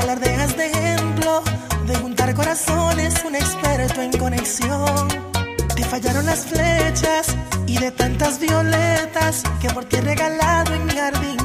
alardeas de ejemplo de juntar corazones, un experto en conexión. Te fallaron las flechas y de tantas violetas que por ti he regalado en jardín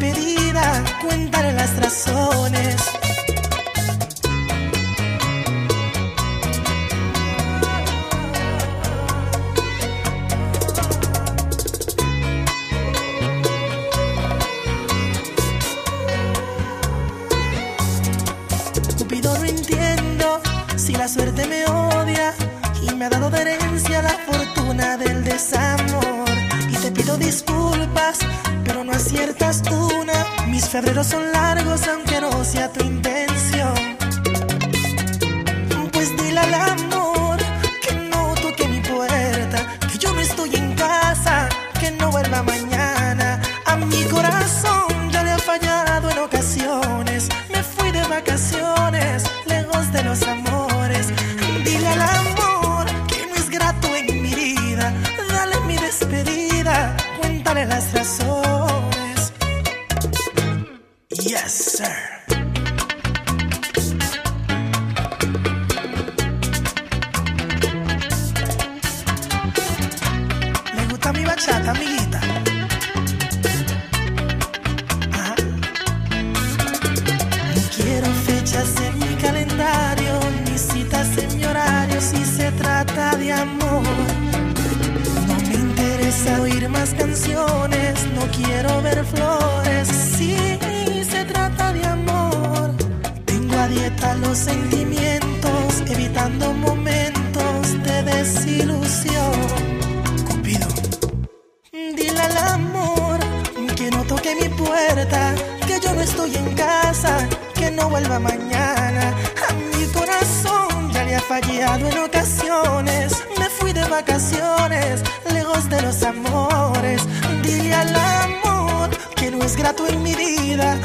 despedida, cuéntale las razones. Cupido no entiendo si la suerte aciertas una. Mis febreros son largos aunque no sea tu intención. Pues dile al amor que no toque mi puerta, que yo no estoy en casa, que no vuelva mañana. A mi corazón ya le ha fallado en ocasiones. Me fui de vacaciones, lejos de los amores. Dile al amor que no es grato en mi vida. Dale mi despedida, cuéntale las razones. Yes, sir. Me gusta mi bachata, amiguita. No quiero fechas en mi calendario, ni citas en mi horario si se trata de amor. No me interesa oír más canciones, no quiero ver flores si a los sentimientos, evitando momentos de desilusión. Dile al amor que no toque mi puerta, que yo no estoy en casa, que no vuelva mañana. A mi corazón ya le ha fallado en ocasiones. Me fui de vacaciones, lejos de los amores. Dile al amor que no es grato en mi vida.